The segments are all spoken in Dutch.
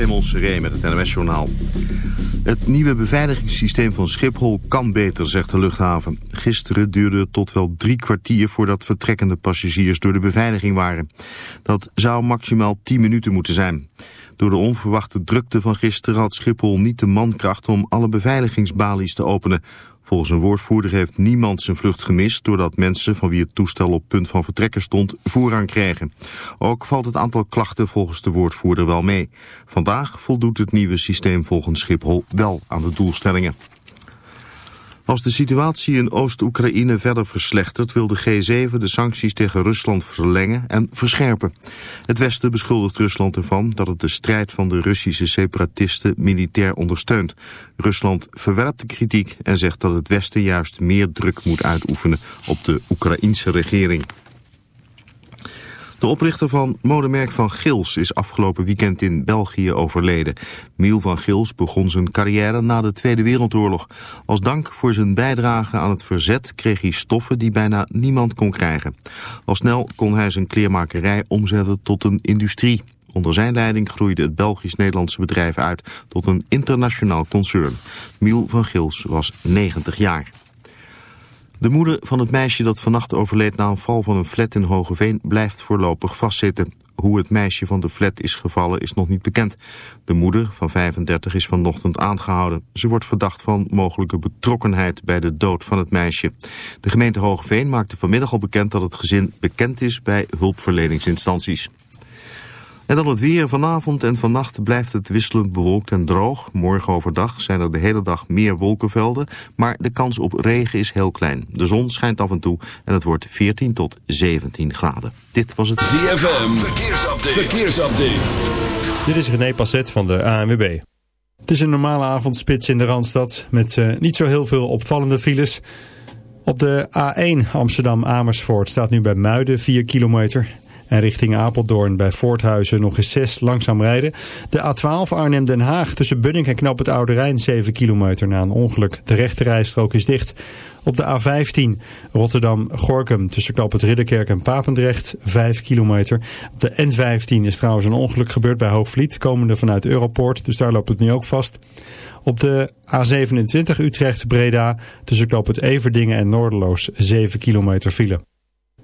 Raymond met het NMS-journaal. Het nieuwe beveiligingssysteem van Schiphol kan beter, zegt de luchthaven. Gisteren duurde het tot wel drie kwartier voordat vertrekkende passagiers door de beveiliging waren. Dat zou maximaal tien minuten moeten zijn. Door de onverwachte drukte van gisteren had Schiphol niet de mankracht om alle beveiligingsbalies te openen. Volgens een woordvoerder heeft niemand zijn vlucht gemist... doordat mensen van wie het toestel op punt van vertrekken stond voorrang kregen. Ook valt het aantal klachten volgens de woordvoerder wel mee. Vandaag voldoet het nieuwe systeem volgens Schiphol wel aan de doelstellingen. Als de situatie in Oost-Oekraïne verder verslechtert... wil de G7 de sancties tegen Rusland verlengen en verscherpen. Het Westen beschuldigt Rusland ervan dat het de strijd van de Russische separatisten militair ondersteunt. Rusland verwerpt de kritiek en zegt dat het Westen juist meer druk moet uitoefenen op de Oekraïense regering. De oprichter van modemerk Van Gils is afgelopen weekend in België overleden. Miel van Gils begon zijn carrière na de Tweede Wereldoorlog. Als dank voor zijn bijdrage aan het verzet kreeg hij stoffen die bijna niemand kon krijgen. Al snel kon hij zijn kleermakerij omzetten tot een industrie. Onder zijn leiding groeide het Belgisch-Nederlandse bedrijf uit tot een internationaal concern. Miel van Gils was 90 jaar. De moeder van het meisje dat vannacht overleed na een val van een flat in Hogeveen blijft voorlopig vastzitten. Hoe het meisje van de flat is gevallen is nog niet bekend. De moeder van 35 is vanochtend aangehouden. Ze wordt verdacht van mogelijke betrokkenheid bij de dood van het meisje. De gemeente Hogeveen maakte vanmiddag al bekend dat het gezin bekend is bij hulpverleningsinstanties. En dan het weer. Vanavond en vannacht blijft het wisselend bewolkt en droog. Morgen overdag zijn er de hele dag meer wolkenvelden, maar de kans op regen is heel klein. De zon schijnt af en toe en het wordt 14 tot 17 graden. Dit was het ZFM. Verkeersupdate. Verkeersupdate. Dit is René Passet van de ANWB. Het is een normale avondspits in de Randstad met uh, niet zo heel veel opvallende files. Op de A1 Amsterdam-Amersfoort staat nu bij Muiden 4 kilometer... En richting Apeldoorn bij Voorthuizen nog eens 6 langzaam rijden. De A12 Arnhem-Den Haag tussen Bunning en Knap het Oude Rijn 7 kilometer na een ongeluk. De rechte rijstrook is dicht. Op de A15 Rotterdam-Gorkum tussen Knap het Ridderkerk en Papendrecht 5 kilometer. Op de N15 is trouwens een ongeluk gebeurd bij Hoogvliet, komende vanuit Europoort. Dus daar loopt het nu ook vast. Op de A27 Utrecht-Breda tussen Knap het Everdingen en Noorderloos 7 kilometer file.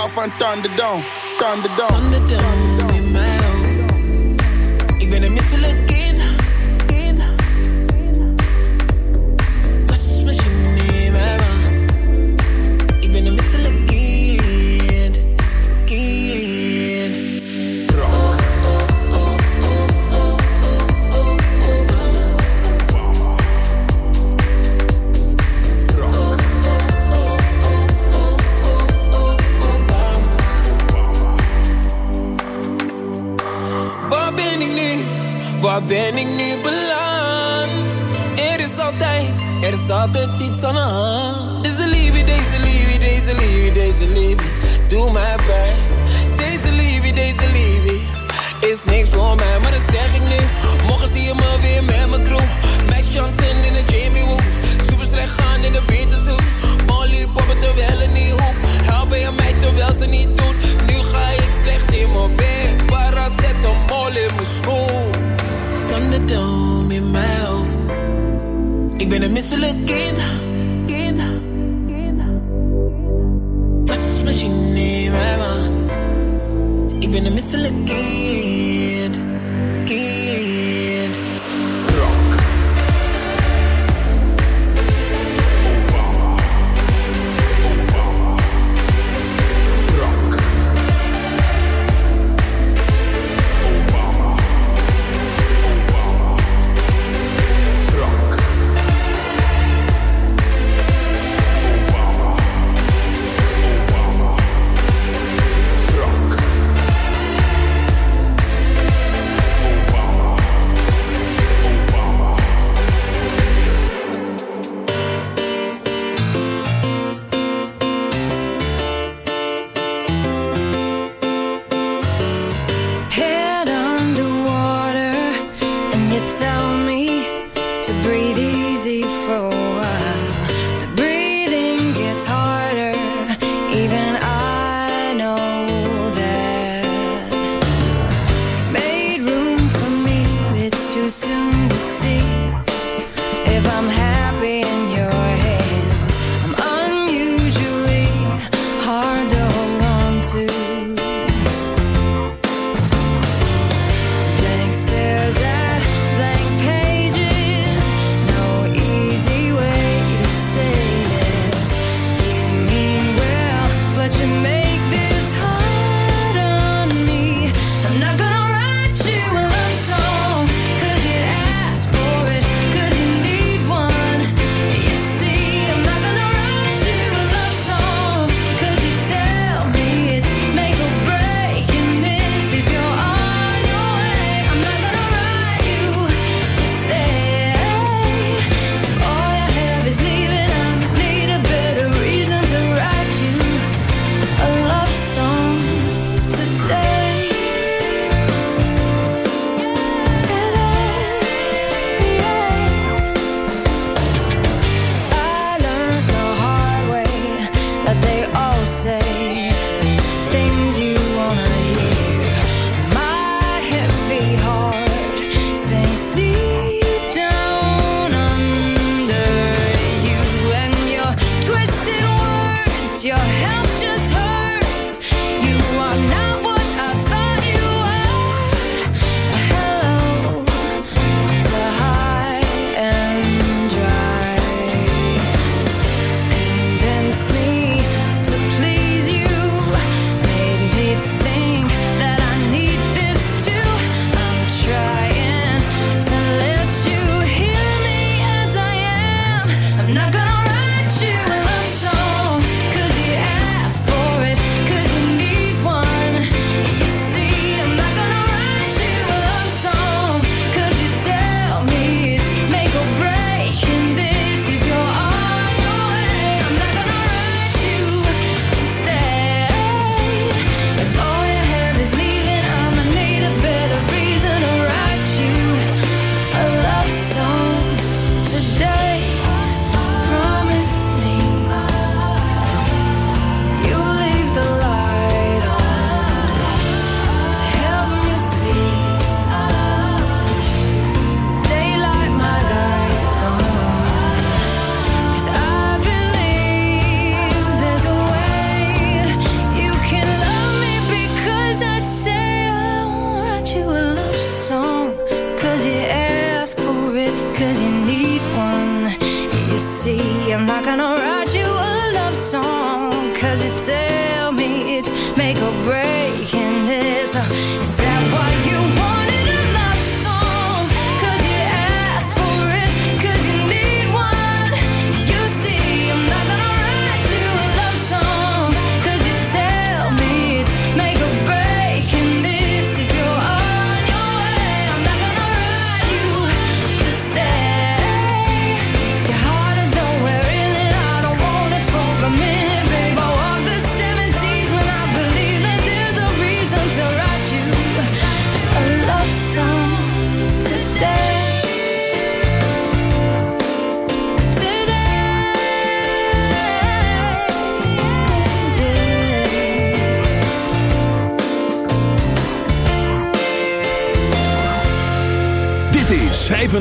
jou van Thunderdome. Thunderdome. Thunderdome in mijn hoofd. Ik ben een misselijk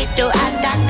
Burrito and.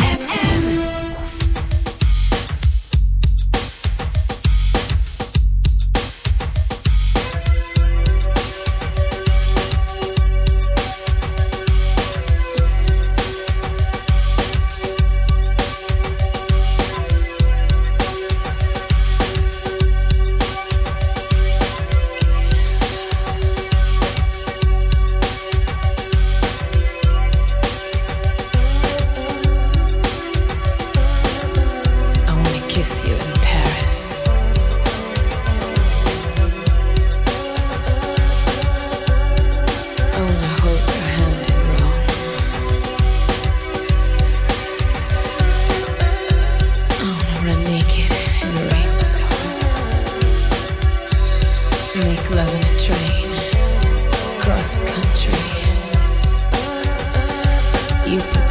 you.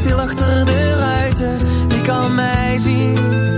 stil achter de ruiten, wie kan mij zien?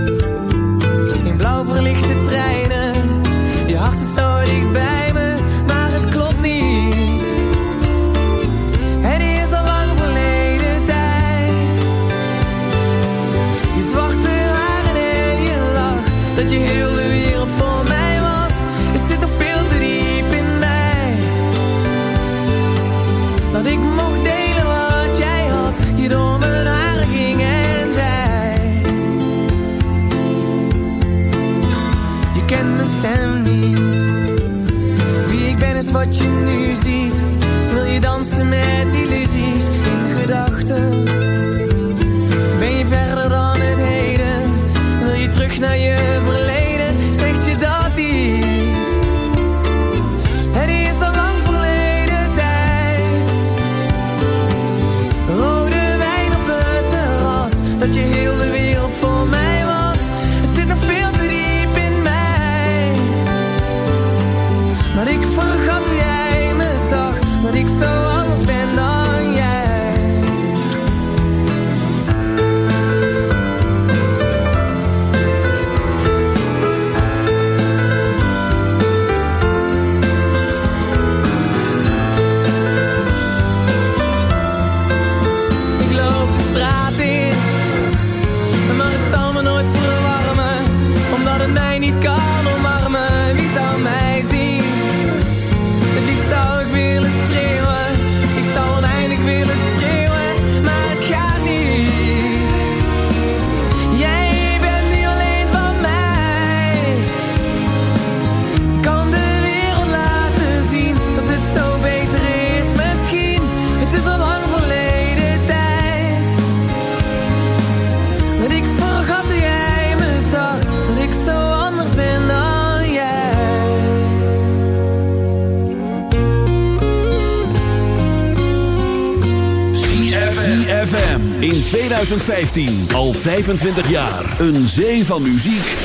2015. Al 25 jaar. Een zee van muziek.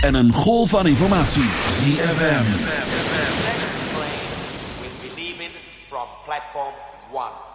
En een golf van informatie. ZFM. Let's train with believing from platform 1.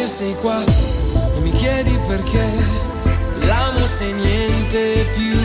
che sei qua e mi chiedi perché. L'amo se niente più.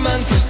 niemand.